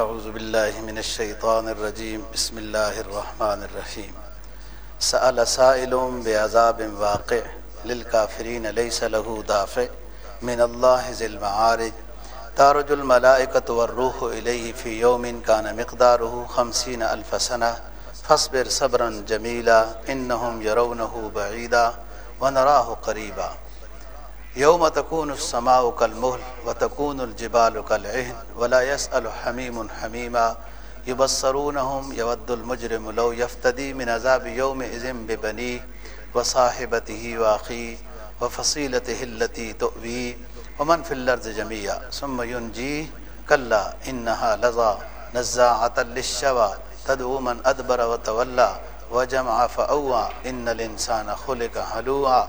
اعوذ باللہ من الشیطان الرجیم بسم اللہ الرحمن الرحیم سأل سائل بعذاب واقع للکافرین لیس له دافع. من اللہ ذی المعارج. تارج الملائکة والروح الیہ فی یوم کان مقداره خمسین الف سنہ فاصبر صبرا جمیلا انہم یرونه بعیدا ونراہ قریبا يوم تكون السماء كالمهل وتكون الجبال كالعهن ولا يسأل حميم حميما يبصرونهم يود المجرم لو يفتدي من عذاب يوم إذن ببنيه وصاحبته وأخيه وفصيلته التي تؤويه ومن في الأرض جميعا. ثم ينجيه كلا إنها لظى نزاعة للشوى تدعو من أدبر وتولى وجمع فأوى إن الإنسان خلق هلوعا.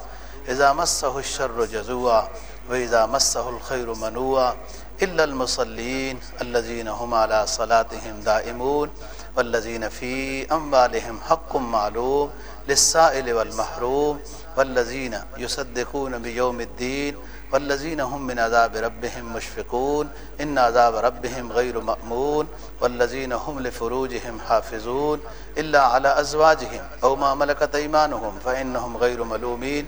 إذا مسه الشر جزوعا وإذا مسه الخير منوعا إلا المصلين الذين هم على صلاتهم دائمون والذين في أموالهم حق معلوم للسائل والمحروم والذين يصدقون بيوم الدين والذين هم من عذاب ربهم مشفقون إن عذاب ربهم غير مأمون والذين هم لفروجهم حافظون إلا على أزواجهم أو ما ملكت أيمانهم فإنهم غير ملومين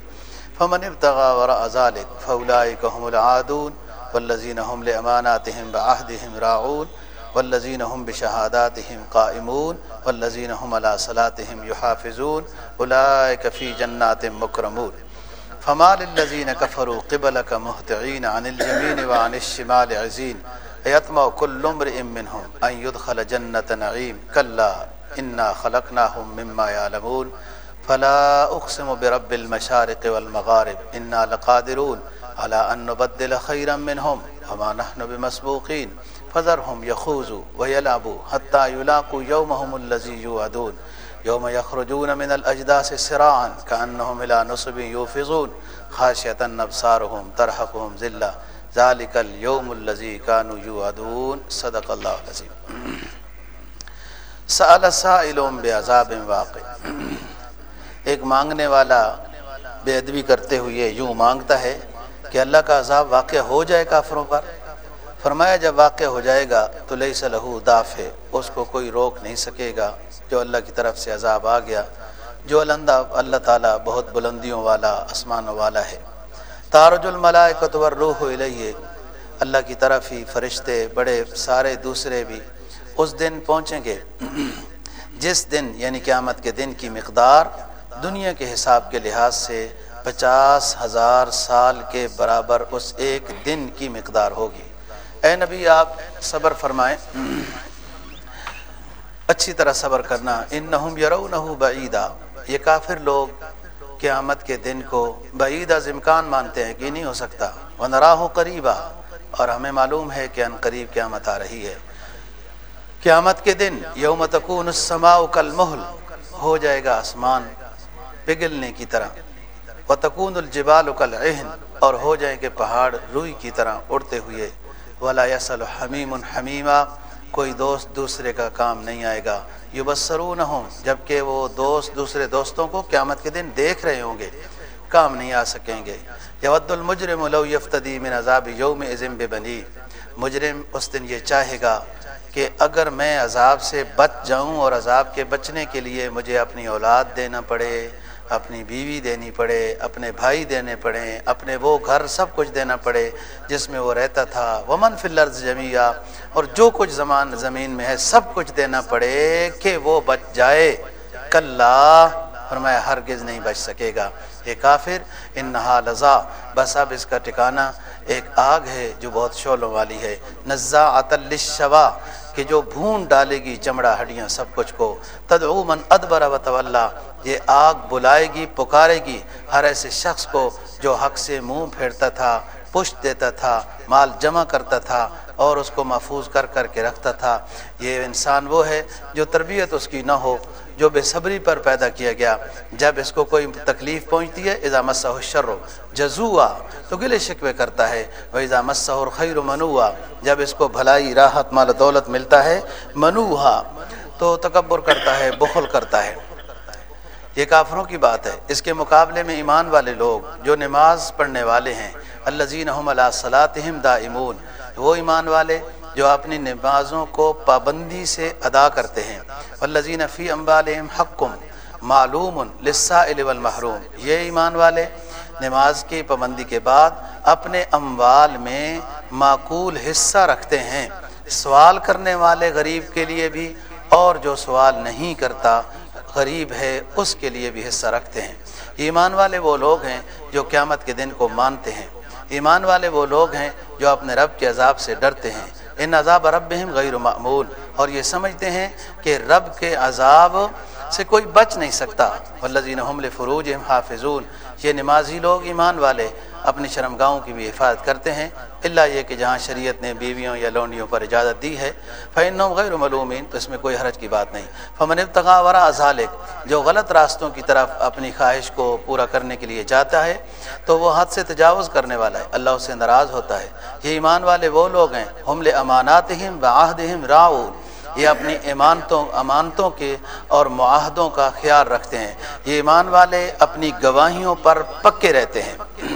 فمن ابتغى وراء ذلك فأولئك هم العادون والذين هم لأماناتهم بعهدهم راعون والذين هم بشهاداتهم قائمون والذين هم على صلاتهم يحافظون أولئك في جنات مكرمون. فما للذين كفروا قبلك مهطعين عن اليمين وعن الشمال عزين يطمع كل امرئ منهم أن يدخل جنة نعيم كلا إنا خلقناهم مما يعلمون. فلا اقسم برب المشارق والمغارب. انا لقادرون على ان نبدل خيرا منهم وما نحن بمسبوقين. فذرهم يخوضوا ويلعبوا حتى يلاقوا يومهم الذي يوعدون. يوم يخرجون من الاجداث سراعا كانهم الى نصب يوفضون. خاشيه ابصارهم ترهقهم ذله ذلك اليوم الذي كانوا يوعدون. صدق الله العظيم. سأل سائل بعذاب واقع. ایک مانگنے والا بے ادبی کرتے ہوئے یوں مانگتا ہے کہ اللہ کا عذاب واقع ہو جائے کافروں پر۔ فرمایا، جب واقع ہو جائے گا تو لئی صلح داف ہے، اس کو کوئی روک نہیں سکے گا۔ جو اللہ کی طرف سے عذاب آ گیا، جو اللہ اللہ تعالیٰ بہت بلندیوں والا، آسمانوں والا ہے۔ تارج الملائکت والروح الیہ، اللہ کی طرف ہی فرشتے بڑے، سارے دوسرے بھی اس دن پہنچیں گے۔ جس دن یعنی قیامت کے دن کی مقدار دنیا کے حساب کے لحاظ سے پچاس ہزار سال کے برابر اس ایک دن کی مقدار ہوگی۔ اے نبی، آپ صبر فرمائیں۔ اچھی طرح صبر کرنا۔ ان نہ یہ کافر لوگ قیامت کے دن کو بعیدہ زمکان مانتے ہیں کہ نہیں ہو سکتا۔ وہ نراہ قریبا اور ہمیں معلوم ہے کہ ان قریب قیامت آ رہی ہے۔ قیامت کے دن یوم تکون السماء کالمہل۔ ہو جائے گا آسمان۔ پگھلنے کی طرح۔ و الجبال کالعہن اور ہو جائیں گے پہاڑ روئی کی طرح اڑتے ہوئے۔ ولا یسل حمیم حمیمہ کوئی دوست دوسرے کا کام نہیں آئے گا۔ یو بسرون ہوں جبکہ وہ دوست دوسرے دوستوں کو قیامت کے دن دیکھ رہے ہوں گے، کام نہیں آ سکیں گے۔ یود المجرم لو یفتدی من عذاب یوم عظم بنی مجرم اس دن یہ چاہے گا کہ اگر میں عذاب سے بچ جاؤں اور عذاب کے بچنے کے لیے مجھے اپنی اولاد دینا پڑے۔ اپنی بیوی دینی پڑے، اپنے بھائی دینے پڑے، اپنے وہ گھر سب کچھ دینا پڑے جس میں وہ رہتا تھا۔ ومن فلرز جمیا اور جو کچھ زمان زمین میں ہے سب کچھ دینا پڑے کہ وہ بچ جائے۔ کل فرمایا ہرگز نہیں بچ سکے گا۔ یہ کافر ان نہا لذا۔ بس اب اس کا ٹھکانہ ایک آگ ہے جو بہت شعلوں والی ہے۔ نزا عطل شوا کہ جو بھون ڈالے گی چمڑا ہڈیاں سب کچھ کو، تدعو من ادبر و طلّہ یہ آگ بلائے گی، پکارے گی۔ ہر ایسے شخص کو جو حق سے منہ پھیرتا تھا، پشت دیتا تھا، مال جمع کرتا تھا اور اس کو محفوظ کر کر کے رکھتا تھا۔ یہ انسان وہ ہے جو تربیت اس کی نہ ہو جو بے صبری پر پیدا کیا گیا، جب اس کو کوئی تکلیف پہنچتی ہے، اذا مسہ شر جزوا تو گلے شکوے کرتا ہے وہ اذا مسہ خیر منوا جب اس کو بھلائی، راحت، مال، دولت ملتا ہے منوہا تو تکبر کرتا ہے، بخل کرتا ہے۔ یہ کافروں کی بات ہے۔ اس کے مقابلے میں ایمان والے لوگ جو نماز پڑھنے والے ہیں اللہ زین اللہ صلاحم دا امون وہ ایمان والے جو اپنی نمازوں کو پابندی سے ادا کرتے ہیں۔ والذین فی امبالہم حقم معلوم للسائل والمحروم۔ یہ ایمان والے، نماز کی پابندی کے بعد اپنے اموال میں معقول حصہ رکھتے ہیں۔ سوال کرنے والے غریب کے لیے بھی اور جو سوال نہیں کرتا، غریب ہے، اس کے لیے بھی حصہ رکھتے ہیں۔ ایمان والے وہ لوگ ہیں جو قیامت کے دن کو مانتے ہیں۔ ایمان والے وہ لوگ ہیں جو اپنے رب کے عذاب سے ڈرتے ہیں۔ ان عذاب رب غیر معمول اور یہ سمجھتے ہیں کہ رب کے عذاب سے کوئی بچ نہیں سکتا۔ والذین هم فروج حافظون۔ یہ نمازی لوگ ایمان والے اپنی شرمگاہوں کی بھی حفاظت کرتے ہیں۔ اللہ یہ کہ جہاں شریعت نے بیویوں یا لونڈیوں پر اجازت دی ہے، فَإِنَّهُمْ غیر ملومین تو اس میں کوئی حرج کی بات نہیں۔ فمن ابتغا ورا ذالک جو غلط راستوں کی طرف اپنی خواہش کو پورا کرنے کے لیے جاتا ہے، تو وہ حد سے تجاوز کرنے والا ہے۔ اللہ اس سے ناراض ہوتا ہے۔ یہ ایمان والے وہ لوگ ہیں حمل اماناتہم وعہدہم راؤن یہ اپنی امانتوں امانتوں کے اور معاہدوں کا خیال رکھتے ہیں۔ یہ ایمان والے اپنی گواہیوں پر پکے رہتے ہیں۔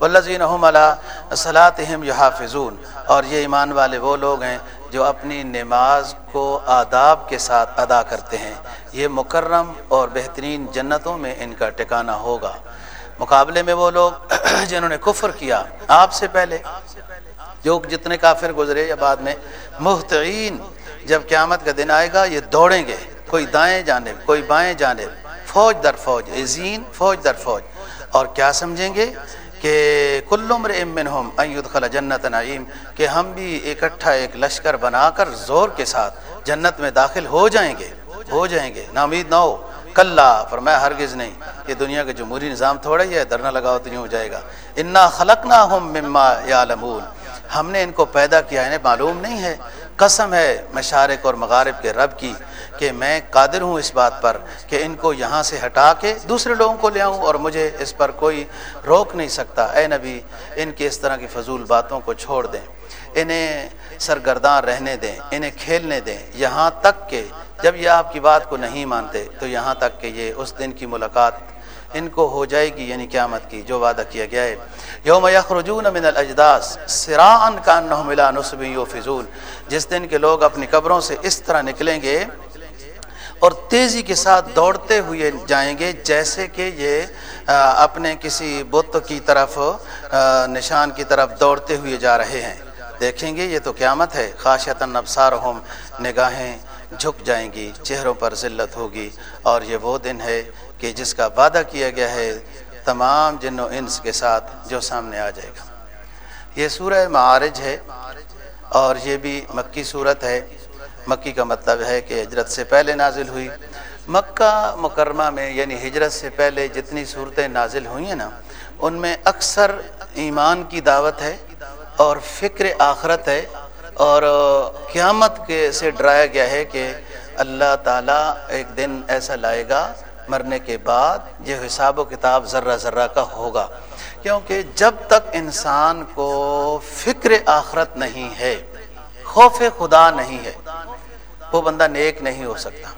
والذین هم علی صلاتہم یحافظون۔ اور یہ ایمان والے وہ لوگ ہیں جو اپنی نماز کو آداب کے ساتھ ادا کرتے ہیں۔ یہ مکرم اور بہترین جنتوں میں ان کا ٹکانہ ہوگا۔ مقابلے میں وہ لوگ جنہوں نے کفر کیا، آپ سے پہلے، جو جتنے کافر گزرے یا بعد میں محتعین جب قیامت کا دن آئے گا، یہ دوڑیں گے۔ کوئی دائیں جانب، کوئی بائیں جانب۔ فوج در فوج عزین فوج در فوج۔ اور کیا سمجھیں گے؟ کہ کل عمر منہم ان جنت نعیم، کہ ہم بھی اکٹھا ایک لشکر بنا کر زور کے ساتھ جنت میں داخل ہو جائیں گے، ہو جائیں گے۔ نامید نہ ہو۔ کلّا، فرمایا ہرگز نہیں یہ دنیا کا جمہوری نظام تھوڑا ہی ہے درنا لگاؤ تو یوں ہو جائے گا۔ انا خلق نہ ہم مما یا ہم نے ان کو پیدا کیا، انہیں معلوم نہیں ہے۔ قسم ہے مشارق اور مغارب کے رب کی۔ کہ میں قادر ہوں اس بات پر کہ ان کو یہاں سے ہٹا کے دوسرے لوگوں کو لے آؤں اور مجھے اس پر کوئی روک نہیں سکتا۔ اے نبی، ان کی اس طرح کی فضول باتوں کو چھوڑ دیں۔ انہیں سرگرداں رہنے دیں، انہیں کھیلنے دیں۔ یہاں تک کہ جب یہ آپ کی بات کو نہیں مانتے، تو یہاں تک کہ یہ اس دن کی ملاقات ان کو ہو جائے گی یعنی قیامت کی، جو وعدہ کیا گیا ہے۔ یوم یخرجون من الاجداس سراعا کانہم الى نصب یوفزون۔ جس دن کے لوگ اپنی قبروں سے اس طرح نکلیں گے اور تیزی کے ساتھ دوڑتے ہوئے جائیں گے، جیسے کہ یہ اپنے کسی بت کی طرف نشان کی طرف دوڑتے ہوئے جا رہے ہیں۔ دیکھیں گے، یہ تو قیامت ہے۔ خاشتاً ابصارہم، نگاہیں جھک جائیں گی، چہروں پر ذلت ہوگی۔ اور یہ وہ دن ہے کہ جس کا وعدہ کیا گیا ہے، تمام جن و انس کے ساتھ جو سامنے آ جائے گا۔ یہ سورہ معارج ہے اور یہ بھی مکی صورت ہے۔ مکی کا مطلب ہے کہ ہجرت سے پہلے نازل ہوئی۔ مکہ مکرمہ میں یعنی ہجرت سے پہلے جتنی صورتیں نازل ہوئی ہیں نا، ان میں اکثر ایمان کی دعوت ہے اور فکر آخرت ہے۔ اور قیامت کے سے ڈرایا گیا ہے کہ اللہ تعالیٰ ایک دن ایسا لائے گا مرنے کے بعد یہ حساب و کتاب ذرہ ذرہ کا ہوگا۔ کیونکہ جب تک انسان کو فکر آخرت نہیں ہے، خوف خدا نہیں ہے وہ بندہ نیک نہیں ہو سکتا۔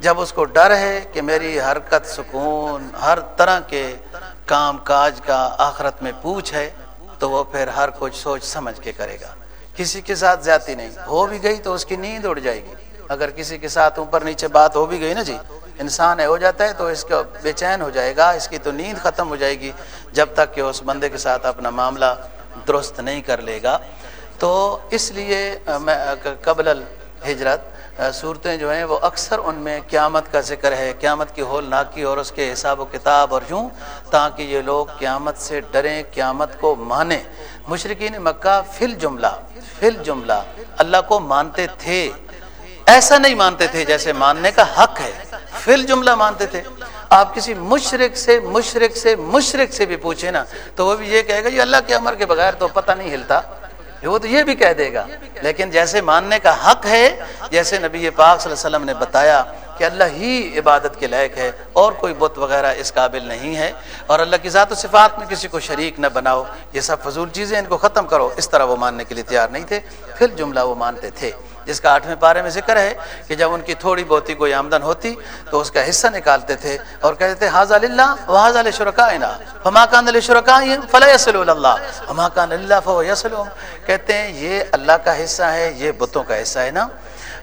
جب اس کو ڈر ہے کہ میری حرکت، سکون، ہر طرح کے کام کاج کا آخرت میں پوچھ ہے، تو وہ پھر ہر کچھ سوچ سمجھ کے کرے گا۔ کسی کے ساتھ زیادتی نہیں۔ ہو بھی گئی تو اس کی نیند اڑ جائے گی۔ اگر کسی کے ساتھ اوپر نیچے بات ہو بھی گئی نا جی انسان ہے، ہو جاتا ہے تو اس کا بے چین ہو جائے گا، اس کی تو نیند ختم ہو جائے گی۔ جب تک کہ اس بندے کے ساتھ اپنا معاملہ درست نہیں کر لے گا۔ تو اس لیے میں قبل الحجرت صورتیں جو ہیں وہ اکثر ان میں قیامت کا ذکر ہے، قیامت کی ہول ناکی اور اس کے حساب و کتاب اور یوں تاکہ یہ لوگ قیامت سے ڈریں، قیامت کو مانیں۔ مشرقین مکہ فل جملہ فل جملہ، اللہ کو مانتے تھے۔ ایسا نہیں مانتے تھے جیسے ماننے کا حق ہے۔ فل جملہ مانتے تھے۔ آپ کسی مشرق سے مشرق سے مشرق سے بھی پوچھیں نا، تو وہ بھی یہ کہے گا، یہ اللہ کے امر کے بغیر تو پتہ نہیں ہلتا۔ وہ تو یہ بھی کہہ دے گا۔ لیکن جیسے ماننے کا حق ہے، جیسے نبی پاک صلی اللہ علیہ وسلم نے بتایا کہ اللہ ہی عبادت کے لائق ہے، اور کوئی بت وغیرہ اس قابل نہیں ہے۔ اور اللہ کی ذات و صفات میں کسی کو شریک نہ بناؤ، یہ سب فضول چیزیں، ان کو ختم کرو۔ اس طرح وہ ماننے کے لیے تیار نہیں تھے۔ پھر جملہ وہ مانتے تھے۔ جس کا آٹھویں پارے میں ذکر ہے کہ جب ان کی تھوڑی بہت کوئی آمدن ہوتی تو اس کا حصہ نکالتے تھے اور کہتے تھے حاض اللہ و حاض شرکا فما کان علیہ شرکا فلاح یسل اللہ۔ فما کان اللہ فو یسل کہتے ہیں، یہ اللہ کا حصہ ہے، یہ بتوں کا حصہ ہے نا۔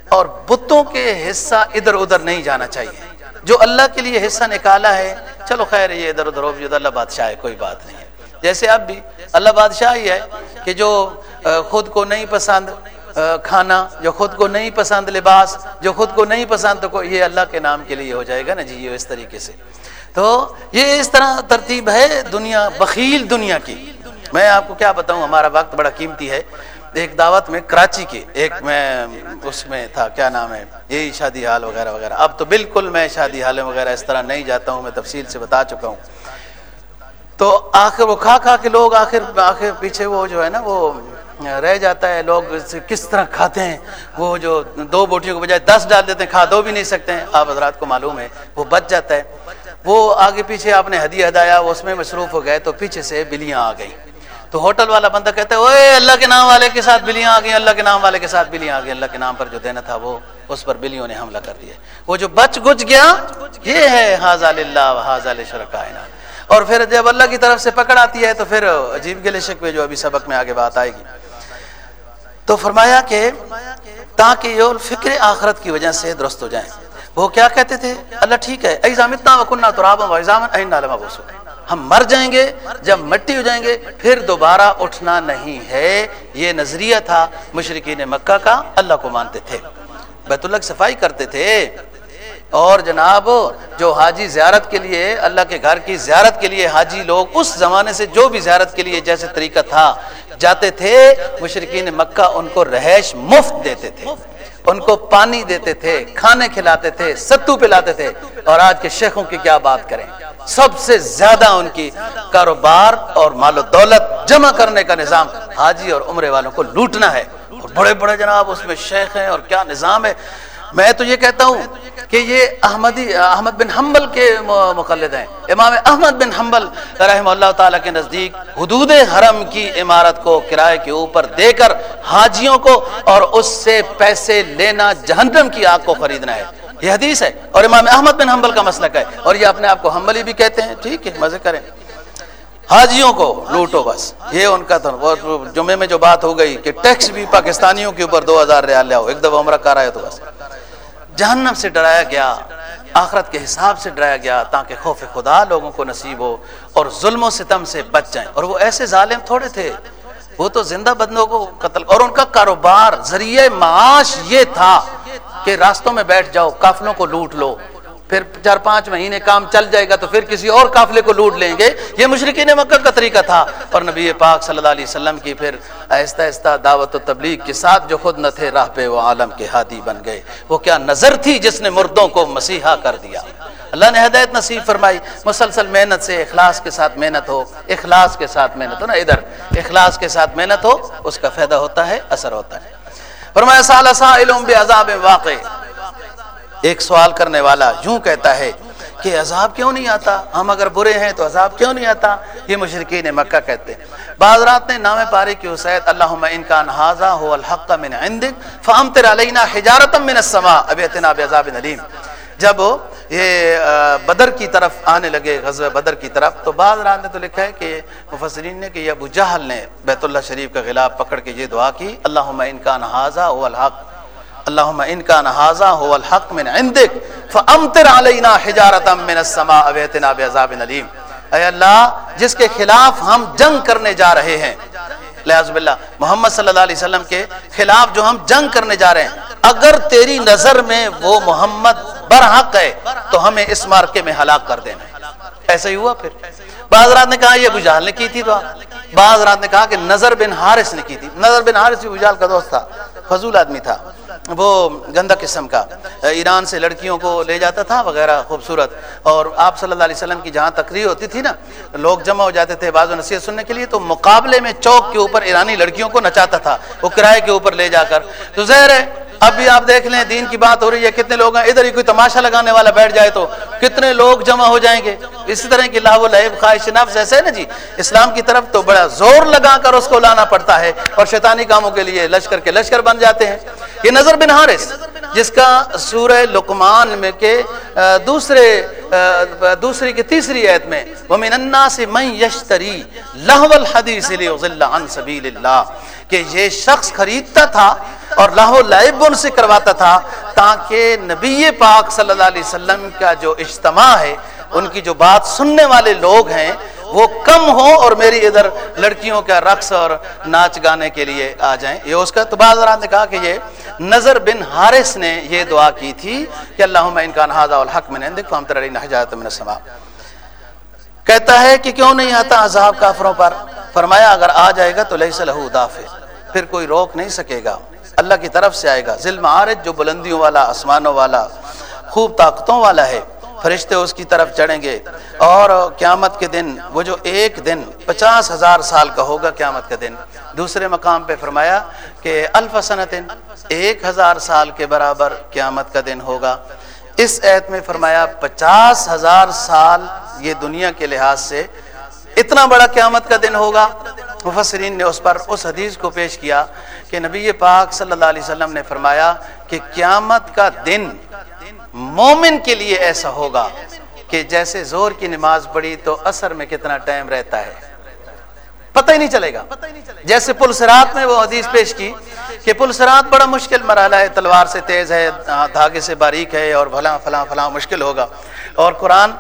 اور بتوں کے حصہ ادھر ادھر نہیں جانا چاہیے۔ جو اللہ کے لیے حصہ نکالا ہے، چلو خیر، یہ ادھر ادھر ہو اللہ بادشاہ ہے، کوئی بات نہیں ہے۔ جیسے اب بھی اللہ بادشاہ ہی ہے کہ جو خود کو نہیں پسند کھانا جو خود کو نہیں پسند لباس، جو خود کو نہیں پسند، تو یہ اللہ کے نام کے لیے ہو جائے گا نا جی یہ اس طریقے سے۔ تو یہ اس طرح ترتیب ہے دنیا، بخیل دنیا کی۔ میں آپ کو کیا بتاؤں، ہمارا وقت بڑا قیمتی ہے۔ ایک دعوت میں کراچی کے، ایک میں اس میں تھا، کیا نام ہے، یہی شادی حال وغیرہ وغیرہ۔ اب تو بالکل میں شادی حال وغیرہ اس طرح نہیں جاتا ہوں، میں تفصیل سے بتا چکا ہوں۔ تو آخر وہ کھا کھا کے لوگ آخر آخر پیچھے وہ جو ہے نا، وہ رہ جاتا ہے، لوگ کس طرح کھاتے ہیں؟ وہ جو دو بوٹیوں کے بجائے دس ڈال دیتے ہیں، کھا دو بھی نہیں سکتے ہیں۔ آپ حضرات کو معلوم ہے، وہ بچ جاتا ہے۔ وہ آگے پیچھے آپ نے ہدیہ ہدایا، وہ اس میں مصروف ہو گئے تو پیچھے سے بلیاں آ گئی تو ہوٹل والا بندہ کہتا ہے اوے اللہ کے نام والے کے ساتھ بلیاں آ گئی اللہ کے نام والے کے ساتھ بلیاں آ گئی اللہ کے نام پر جو دینا تھا، وہ اس پر بلیوں نے حملہ کر دیا۔ وہ جو بچ گج گیا، یہ ہے حاض اللہ حاض شرکائنا اور پھر جب اللہ کی طرف سے پکڑ آتی ہے، تو پھر عجیب گلے شکوے جو ابھی سبق میں آگے بات آئے گی۔ تو فرمایا کہ تاکہ یہ فکر آخرت کی وجہ سے درست ہو جائیں وہ کیا کہتے تھے؟ اللہ ٹھیک ہے۔ ایزام اتنا وکنہ تو رابم و ایزام این علمہ ہم مر جائیں گے، جب مٹی ہو جائیں گے، پھر دوبارہ اٹھنا نہیں ہے۔ یہ نظریہ تھا مشرقین مکہ کا، اللہ کو مانتے تھے۔ بیت اللہ کی صفائی کرتے تھے۔ اور جناب، جو حاجی زیارت کے لیے، اللہ کے گھر کی زیارت کے لیے حاجی لوگ، اس زمانے سے جو بھی زیارت کے لیے جیسے طریقہ تھا جاتے تھے مشرقین مکہ ان کو رہائش مفت دیتے تھے، ان کو پانی دیتے تھے، کھانے کھلاتے تھے، ستو پلاتے تھے۔ اور آج کے شیخوں کی کیا بات کریں؟ سب سے زیادہ ان کی کاروبار اور مال و دولت جمع کرنے کا نظام حاجی اور عمرے والوں کو لوٹنا ہے۔ اور بڑے بڑے جناب اس میں شیخ ہیں اور کیا نظام ہے؟ میں تو یہ کہتا ہوں کہ یہ احمدی احمد بن حنبل کے مقلد ہیں۔ امام احمد بن حنبل رحم اللہ تعالیٰ کے نزدیک حدود حرم کی عمارت کو کرائے کے اوپر دے کر حاجیوں کو اور اس سے پیسے لینا جہنم کی آگ کو خریدنا ہے۔ یہ حدیث ہے اور امام احمد بن حنبل کا مسلک ہے اور یہ اپنے آپ کو حنبلی بھی کہتے ہیں۔ ٹھیک ہے، مزے کریں۔ حاجیوں کو لوٹو بس۔ یہ ان کا تھا جمعے میں جو بات ہو گئی کہ ٹیکس بھی پاکستانیوں کے اوپر دو ہزار ریال لے آؤ، ایک دفعہ عمرہ کر آئے تو بس۔ جہنم سے ڈرایا گیا، آخرت کے حساب سے ڈرایا گیا تاکہ خوف خدا لوگوں کو نصیب ہو اور ظلم و ستم سے بچ جائیں۔ اور وہ ایسے ظالم تھوڑے تھے، وہ تو زندہ بندوں کو قتل، اور ان کا کاروبار ذریعہ معاش یہ تھا کہ راستوں میں بیٹھ جاؤ، کافلوں کو لوٹ لو۔ پھر چار پانچ مہینے کام چل جائے گا تو پھر کسی اور قافلے کو لوٹ لیں گے۔ یہ مشرقین مکہ کا طریقہ تھا۔ اور نبی پاک صلی اللہ علیہ وسلم کی پھر آہستہ آہستہ دعوت و تبلیغ کے ساتھ جو خود نہ تھے راہ پہ وہ عالم کے ہادی بن گئے۔ وہ کیا نظر تھی جس نے مردوں کو مسیحا کر دیا۔ اللہ نے ہدایت نصیب فرمائی۔ مسلسل محنت سے اخلاص کے ساتھ محنت ہو۔ اخلاص کے ساتھ محنت ہو نا، ادھر۔ اخلاص کے ساتھ محنت ہو، اس کا فائدہ ہوتا ہے، اثر ہوتا ہے۔ فرمایا سال سائل بعذاب واقع۔ ایک سوال کرنے والا یوں کہتا ہے کہ عذاب کیوں نہیں آتا؟ ہم اگر برے ہیں تو عذاب کیوں نہیں آتا؟ یہ مشرقین مکہ کہتے ہیں۔ بعض رات نے نام پارے کی حسیت اللہم انکان حاضا ہو الحق من عندک فامتر علینا حجارتا من السماء۔ ابیتنا بعذاب علیم جب یہ بدر کی طرف آنے لگے، غزوہ بدر کی طرف، تو بعض رات نے تو لکھا ہے کہ مفسرین نے کہ یہ ابو جہل نے بیت اللہ شریف کا غلاف پکڑ کے یہ دعا کی، اللہم انکان حاضا ہو الحق۔ اللهم ان كان هذا هو الحق من عندك فامطر علينا حجاره من السماء اويتنا بعذاب اليم اے اللہ، جس کے خلاف ہم جنگ کرنے جا رہے ہیں۔ لہذ باللہ، محمد صلی اللہ علیہ وسلم کے خلاف جو ہم جنگ کرنے جا رہے ہیں، اگر تیری نظر میں وہ محمد برحق ہے، تو ہمیں اس مارکے میں ہلاک کر دینا۔ ایسا ہی ہوا پھر۔ بعض رات نے کہا، یہ ابو جہل نے کی تھی دعا۔ بعض رات نے کہا کہ نظر بن حارث نے کی تھی۔ نظر بن حارث ابو جہل کا دوست تھا، فضول آدمی تھا۔ وہ گندہ قسم کا، ایران سے لڑکیوں کو لے جاتا تھا وغیرہ خوبصورت۔ اور آپ صلی اللہ علیہ وسلم کی جہاں تقریر ہوتی تھی نا، لوگ جمع ہو جاتے تھے بعض و نصیحت سننے کے لیے، تو مقابلے میں چوک کے اوپر ایرانی لڑکیوں کو نچاتا تھا، وہ کرائے کے اوپر لے جا کر۔ تو زہر ہے اب بھی آپ دیکھ لیں، دین کی بات ہو رہی ہے، کتنے لوگ ہیں؟ ادھر ہی کوئی تماشا لگانے والا بیٹھ جائے تو کتنے لوگ جمع ہو جائیں گے؟ اسی طرح کی لاہ لہب خواہش نفس، ایسے نا جی؟ اسلام کی طرف تو بڑا زور لگا کر اس کو لانا پڑتا ہے، اور شیطانی کاموں کے لیے لشکر کے لشکر بن جاتے ہیں۔ یہ نظر بن حارث۔ جس کا سورہ لقمان میں کے دوسرے دوسری کی تیسری عید میں، وَمِنَ النَّاسِ مَنْ يَشْتَرِي لَهْوَ الْحَدِيثِ لِيُضِلَّ عَنْ سَبِيلِ اللَّهِ، کہ یہ شخص خریدتا تھا اور لاہو لائب ان سے کرواتا تھا تاکہ نبی پاک صلی اللہ علیہ وسلم کا جو اجتماع ہے، ان کی جو بات سننے والے لوگ ہیں وہ کم ہو اور میری ادھر لڑکیوں کا رقص اور ناچ گانے کے لیے آ جائیں۔ یہ اس کا تو بعض نے کہا کہ یہ نظر بن حارث نے یہ دعا کی تھی کہ اللہ ان کا نہاذا الحق میں نے دیکھو من السماء۔ کہتا ہے کہ کیوں نہیں آتا عذاب کافروں پر؟ فرمایا اگر آ جائے گا تو لیس لہو دافع۔ پھر کوئی روک نہیں سکے گا۔ اللہ کی طرف سے آئے گا۔ ظلم عارج جو بلندیوں والا، آسمانوں والا، خوب طاقتوں والا ہے۔ فرشتے اس کی طرف چڑھیں گے اور قیامت کے دن وہ جو ایک دن پچاس ہزار سال کا ہوگا قیامت کا دن، دوسرے مقام پہ فرمایا کہ الف سنت ایک ہزار سال کے برابر قیامت کا دن ہوگا۔ اس عید میں فرمایا، پچاس ہزار سال یہ دنیا کے لحاظ سے اتنا بڑا قیامت کا دن ہوگا۔ مفسرین نے اس پر اس حدیث کو پیش کیا کہ نبی پاک صلی اللہ علیہ وسلم نے فرمایا کہ قیامت کا دن مومن کے لیے ایسا ہوگا کہ جیسے زور کی نماز پڑھی تو اثر میں کتنا ٹائم رہتا ہے۔ پتہ ہی نہیں چلے گا۔ جیسے پل سرات میں وہ حدیث پیش کی کہ پل سرات بڑا مشکل مرحلہ ہے، تلوار سے تیز ہے، دھاگے سے باریک ہے اور فلاں فلاں فلاں مشکل ہوگا۔ اور قرآن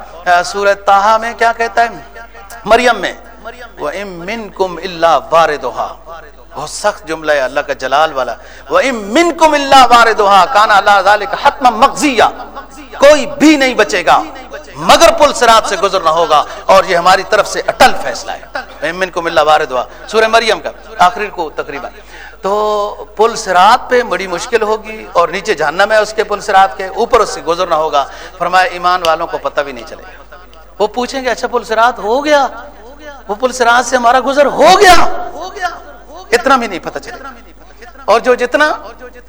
سورت تاہا میں کیا کہتا ہے؟ مریم میں وہ امن کم اللہ وار بہت سخت جملہ ہے اللہ کا جلال والا۔ وہ امن کم اللہ وار دوہا کانا اللہ کا حتم مغزیہ کوئی بھی نہیں بچے گا، مگر پل سرات سے گزرنا ہوگا۔ اور یہ ہماری طرف سے اٹل فیصلہ ہے۔ امن کم اللہ وار دوہا سورہ مریم کا آخری کو تقریباً۔ تو پل سرات پہ بڑی مشکل ہوگی اور نیچے جہنم ہے اس کے پل سرات کے، اوپر اس سے گزرنا ہوگا۔ فرمایا، ایمان والوں کو پتہ بھی نہیں چلے گا۔ وہ پوچھیں گے اچھا پل سرات ہو گیا؟ وہ پل سرات سے ہمارا گزر ہو گیا؟ اتنا بھی نہیں پتہ چلے اور جو جتنا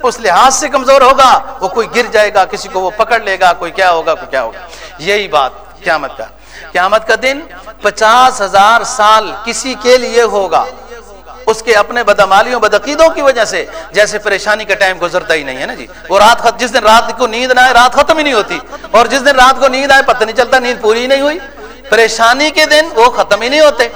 اس لحاظ سے کمزور ہوگا، وہ کوئی گر جائے گا، کسی کو وہ پکڑ لے گا، کوئی کیا ہوگا، کوئی کیا ہوگا۔ یہی بات قیامت کا۔ قیامت کا دن پچاس ہزار سال کسی کے لیے ہوگا۔ اس کے اپنے بدمالیوں، بدعقیدوں کی وجہ سے۔ جیسے پریشانی کا ٹائم گزرتا ہی نہیں ہے نا جی۔ وہ رات خط جس دن رات کو نیند نہ آئے، رات ختم ہی نہیں ہوتی۔ اور جس دن رات کو نیند آئے، پتہ نہیں چلتا، نیند پوری ہی نہیں ہوئی۔ پریشانی کے دن وہ ختم ہی نہیں ہوتے۔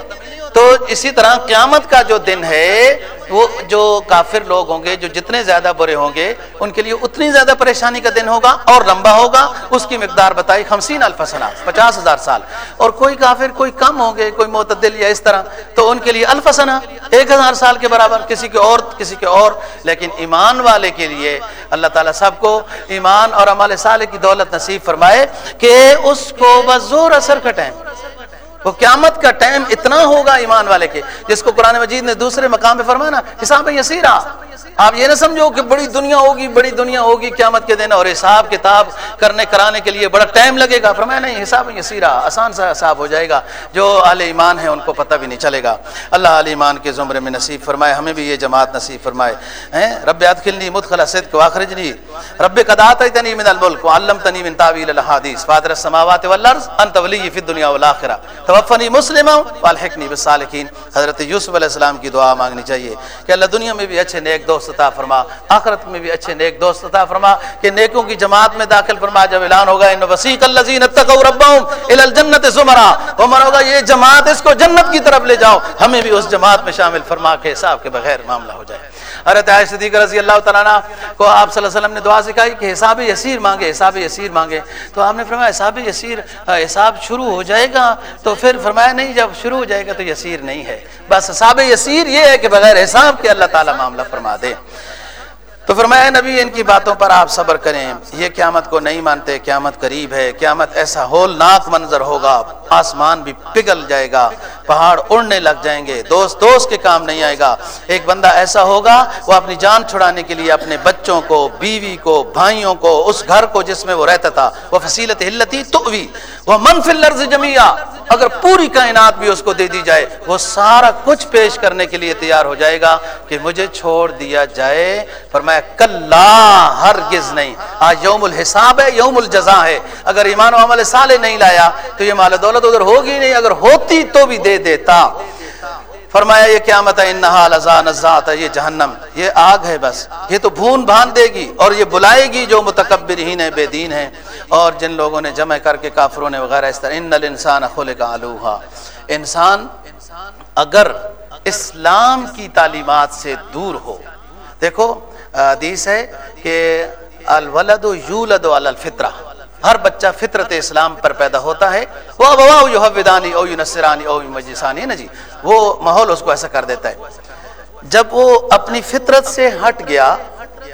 تو اسی طرح قیامت کا جو دن ہے، وہ جو کافر لوگ ہوں گے، جو جتنے زیادہ برے ہوں گے، ان کے لیے اتنی زیادہ پریشانی کا دن ہوگا اور لمبا ہوگا۔ اس کی مقدار بتائی خمسین الفسنا پچاس ہزار سال۔ اور کوئی کافر، کوئی کم ہوں گے، کوئی معتدل یا اس طرح، تو ان کے لیے الفسنا ایک ہزار سال کے برابر، کسی کے اور، کسی کے اور۔ لیکن ایمان والے کے لیے اللہ تعالیٰ سب کو ایمان اور عمال صالح کی دولت نصیب فرمائے کہ اس کو بس زور اثر کا ٹائم وہ قیامت کا ٹائم اتنا ہوگا ایمان والے کے، جس کو قرآن مجید نے دوسرے مقام پہ فرمانا حساب یسیرا آپ یہ نہ سمجھو کہ بڑی دنیا ہوگی، بڑی دنیا ہوگی، قیامت کے دن اور حساب کتاب کرنے کرانے کے لیے بڑا ٹائم لگے گا۔ فرمایا نہیں، حساب یسیرا آسان سا حساب ہو جائے گا۔ جو عال ایمان ہے ان کو پتہ بھی نہیں چلے گا۔ اللہ عال ایمان کے زمرے میں نصیب فرمائے، ہمیں بھی یہ جماعت نصیب فرمائے۔ ہیں؟ رب ادخلنی مدخل صدق واخرجنی۔ رب قدات تنی من الملک وعلمتنی من تعویل الحادیث فاطر السماوات والارض، انت ولی فی الدنیا والآخرہ۔ توفنی مسلما والحقنی بالصالحین۔ حضرت یوسف علیہ السلام کی دعا مانگنی چاہیے کہ اللہ دنیا میں بھی اچھے نیک دوست عطا فرما، آخرت میں بھی اچھے نیک دوست عطا فرما کہ نیکوں کی جماعت میں داخل فرما، جب اعلان ہوگا، ان وسیق الذین اتقوا ربهم الى الجنت زمرا عمر ہوگا، یہ جماعت اس کو جنت کی طرف لے جاؤ، ہمیں بھی اس جماعت میں شامل فرما کے حساب کے بغیر معاملہ ہو جائے۔ حضرت عائشہ صدیقہ رضی اللہ تعالیٰ عنہ کو آپ صلی اللہ علیہ وسلم نے دعا سکھائی کہ حساب یسیر مانگے، حساب یسیر مانگے۔ تو آپ نے فرمایا حساب یسیر حساب شروع ہو جائے گا تو پھر فرمایا نہیں، جب شروع ہو جائے گا تو یسیر نہیں ہے۔ بس حساب یسیر یہ ہے کہ بغیر حساب کے اللہ تعالیٰ معاملہ فرما دے۔ تو فرمایا نبی، ان کی باتوں پر آپ صبر کریں۔ یہ قیامت کو نہیں مانتے، قیامت قریب ہے، قیامت ایسا ہولناک منظر ہوگا، آسمان بھی پگھل جائے گا، پہاڑ اڑنے لگ جائیں گے، دوست دوست کے کام نہیں آئے گا۔ ایک بندہ ایسا ہوگا، وہ اپنی جان چھڑانے کے لیے اپنے بچوں کو، بیوی کو، بھائیوں کو، اس گھر کو جس میں وہ رہتا تھا، وہ فصیلت ہلتی تو وہ منفی لرز جمیا اگر پوری کائنات بھی اس کو دے دی جائے، وہ سارا کچھ پیش کرنے کے لیے تیار ہو جائے گا کہ مجھے چھوڑ دیا جائے۔ فرمایا کل ہرگز نہیں۔ آج یوم الحساب ہے یوم الجزا ہے۔ اگر ایمان و عمل صالح نہیں لایا تو یہ مال دولت ادھر ہوگی نہیں، اگر ہوتی تو بھی دے دیتا۔ فرمایا، یہ قیامت ہے، انہا لذا نزات ہے یہ جہنم۔ یہ آگ ہے بس۔ یہ تو بھون بھان دے گی اور یہ بلائے گی جو متکبرین ہے بے دین ہے اور جن لوگوں نے جمع کر کے کافروں نے وغیرہ اس طرح، ان الانسان خلق علوہا انسان اگر اسلام کی تعلیمات سے دور ہو، دیکھو حدیث ہے کہ الولد یولد علی الفطرہ، ہر بچہ فطرت اسلام پر پیدا ہوتا ہے۔ وہ او یحودانی او نصرانی او مجسانی نا جی؟ وہ ماحول اس کو ایسا کر دیتا ہے۔ جب وہ اپنی فطرت سے ہٹ گیا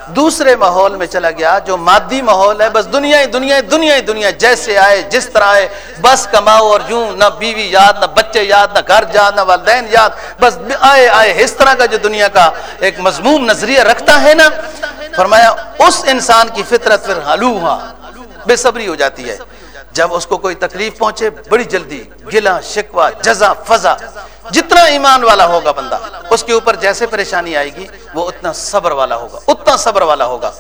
دوسرے ماحول میں چلا گیا جو مادی ماحول ہے، بس دنیا ہی دنیا دنیا ہی دنیا جیسے آئے، جس طرح آئے۔ بس کماؤ اور یوں، نہ بیوی یاد، نہ بچے یاد، نہ گھر یاد نہ والدین یاد۔ بس آئے آئے، اس طرح کا جو دنیا کا ایک مضموم نظریہ رکھتا ہے نا، فرمایا، اس انسان کی فطرت پھر ہلوہا بے صبری ہو جاتی ہے۔ جب اس کو کوئی تکلیف پہنچے، بڑی جلدی گلا شکوا جزا، فضا جتنا ایمان والا ہوگا بندہ، اس کے اوپر جیسے پریشانی آئے گی، وہ اتنا صبر والا ہوگا، اتنا صبر والا ہوگا۔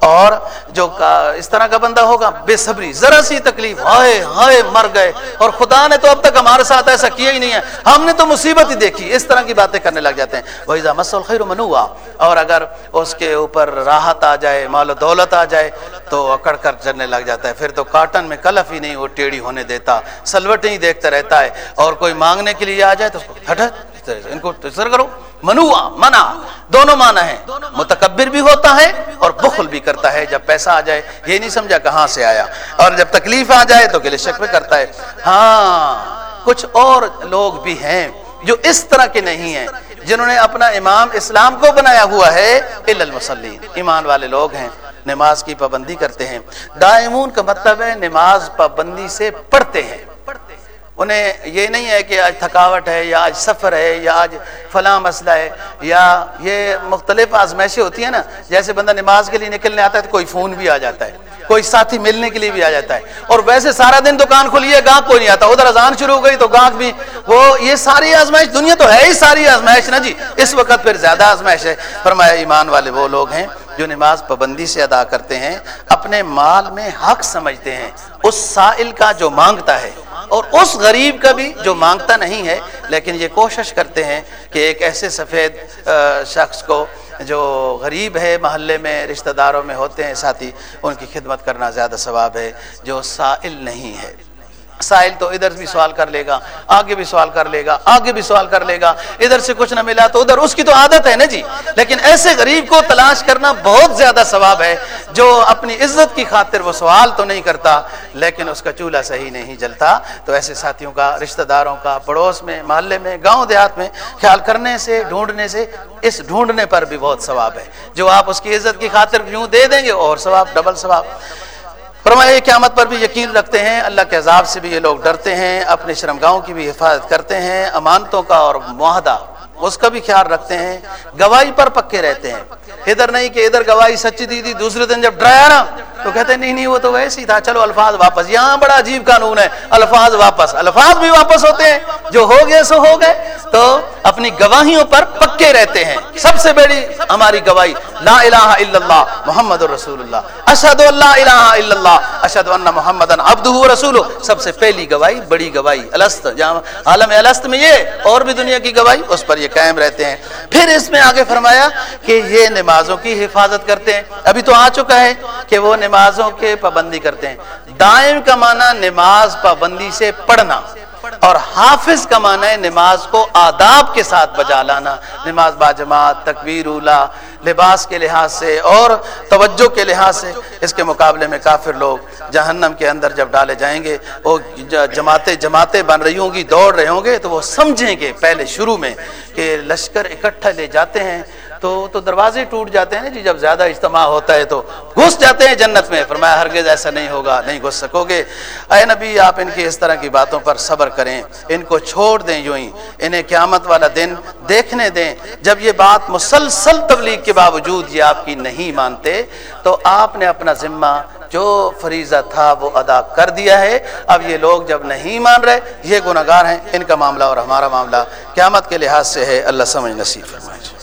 اور جو اس طرح کا بندہ ہوگا، بے صبری، ذرا سی تکلیف، ہائے ہائے، مر گئے۔ اور خدا نے تو اب تک ہمارے ساتھ ایسا کیا ہی نہیں ہے۔ ہم نے تو مصیبت ہی دیکھی۔ اس طرح کی باتیں کرنے لگ جاتے ہیں۔ وہی مسل خیر منوا اور اگر اس کے اوپر راحت آ جائے، مال و دولت آ جائے، تو اکڑ کر چلنے لگ جاتا ہے۔ پھر تو کاٹن میں کلف ہی نہیں، وہ ٹیڑھی ہونے دیتا سلوٹ ہی دیکھتا رہتا ہے۔ اور کوئی مانگنے کے لیے آ جائے تو ان کو کرو۔ منوا منا دونوں مانا ہے متکبر بھی ہوتا ہے اور بخل بھی کرتا ہے۔ جب پیسہ آ جائے، یہ نہیں سمجھا کہاں سے آیا۔ اور جب تکلیف آ جائے تو گلے شک میں کرتا ہے۔ ہاں کچھ اور لوگ بھی ہیں جو اس طرح کے نہیں ہیں، جنہوں نے اپنا امام اسلام کو بنایا ہوا ہے المسلین ایمان والے لوگ ہیں، نماز کی پابندی کرتے ہیں۔ دائمون کا مطلب ہے، نماز پابندی سے پڑھتے ہیں۔ انہیں یہ نہیں ہے کہ آج تھکاوٹ ہے یا آج سفر ہے یا آج فلاں مسئلہ ہے یا یہ مختلف آزمائشیں ہوتی ہیں نا، جیسے بندہ نماز کے لیے نکلنے آتا ہے تو کوئی فون بھی آ جاتا ہے، کوئی ساتھی ملنے کے لیے بھی آ جاتا ہے۔ اور ویسے سارا دن دکان کھلی ہے گاہک کوئی نہیں آتا، ادھر اذان شروع ہو گئی تو گاہک بھی، وہ یہ ساری آزمائش، دنیا تو ہے ہی ساری آزمائش نا جی۔ اس وقت پھر زیادہ آزمائش ہے۔ فرمایا ایمان والے وہ لوگ ہیں جو نماز پابندی سے ادا کرتے ہیں، اپنے مال میں حق سمجھتے ہیں، اس سائل کا جو مانگتا ہے۔ اور اس غریب کا بھی جو مانگتا نہیں ہے، لیکن یہ کوشش کرتے ہیں کہ ایک ایسے سفید شخص کو جو غریب ہے، محلے میں، رشتہ داروں میں ہوتے ہیں ساتھی، ان کی خدمت کرنا زیادہ ثواب ہے، جو سائل نہیں ہے۔ سائل تو ادھر بھی سوال کر لے گا، آگے بھی سوال کر لے گا، آگے بھی سوال کر لے گا۔ ادھر سے کچھ نہ ملا تو ادھر، اس کی تو عادت ہے نا جی۔ لیکن ایسے غریب کو تلاش کرنا بہت زیادہ ثواب ہے، جو اپنی عزت کی خاطر وہ سوال تو نہیں کرتا، لیکن اس کا چولہا صحیح نہیں جلتا۔ تو ایسے ساتھیوں کا، رشتہ داروں کا، پڑوس میں، محلے میں، گاؤں دیہات میں خیال کرنے سے، ڈھونڈنے سے، اس ڈھونڈنے پر بھی بہت ثواب ہے۔ جو آپ اس کی عزت کی خاطر یوں دے دیں گے، اور ثواب، ڈبل ثواب۔ فرمایا قیامت پر بھی یقین رکھتے ہیں، اللہ کے عذاب سے بھی یہ لوگ ڈرتے ہیں، اپنے شرم کی بھی حفاظت کرتے ہیں، امانتوں کا اور معاہدہ۔ اس کا بھی خیال رکھتے ہیں، گواہی پر پکے رہتے ہیں۔ ادھر نہیں کہ ادھر گواہی سچی دی تھی، دوسرے دن جب ڈرایا نا، تو کہتے نہیں نہیں، وہ تو ویسے ہی تھا۔ چلو، الفاظ واپس۔ یہاں بڑا عجیب قانون ہے۔ الفاظ واپس۔ الفاظ بھی واپس ہوتے ہیں۔ جو ہو گئے سو ہو گئے۔ تو اپنی گواہیوں پر پکے رہتے ہیں۔ سب سے بڑی ہماری گواہی، لا الہ الا اللہ، محمد رسول اللہ۔ اشد اللہ الہ الا اللہ اشد اللہ محمد عبد رسول سب سے پہلی گواہی، بڑی گواہی، الست عالم الست میں یہ، اور بھی دنیا کی گواہی، اس پر یہ قائم رہتے ہیں۔ پھر اس میں آگے فرمایا کہ یہ نمازوں کی حفاظت کرتے ہیں۔ ابھی تو آ چکا ہے کہ وہ نمازوں کے پابندی کرتے ہیں۔ دائم کا معنی نماز پابندی سے پڑھنا اور حافظ کا معنی ہے نماز کو آداب کے ساتھ بجا لانا۔ نماز باجماعت تکبیر، اولا لباس کے لحاظ سے اور توجہ کے لحاظ سے اس کے مقابلے میں کافر لوگ جہنم کے اندر جب ڈالے جائیں گے، وہ جماعتیں جماعتیں بن رہی ہوں گی، دوڑ رہے ہوں گے، تو وہ سمجھیں گے پہلے شروع میں کہ لشکر اکٹھا لے جاتے ہیں تو تو دروازے ٹوٹ جاتے ہیں جی جب زیادہ اجتماع ہوتا ہے تو گھس جاتے ہیں جنت میں۔ فرمایا، ہرگز ایسا نہیں ہوگا، نہیں گھس سکو گے۔ اے نبی، آپ ان کی اس طرح کی باتوں پر صبر کریں۔ ان کو چھوڑ دیں یوں ہی۔ انہیں قیامت والا دن دیکھنے دیں۔ جب یہ بات مسلسل تبلیغ کے باوجود یہ آپ کی نہیں مانتے، تو آپ نے اپنا ذمہ جو فریضہ تھا وہ ادا کر دیا ہے۔ اب یہ لوگ جب نہیں مان رہے، یہ گناہ گار ہیں۔ ان کا معاملہ اور ہمارا معاملہ قیامت کے لحاظ سے ہے۔ اللہ سمجھ نصیب فرمائے۔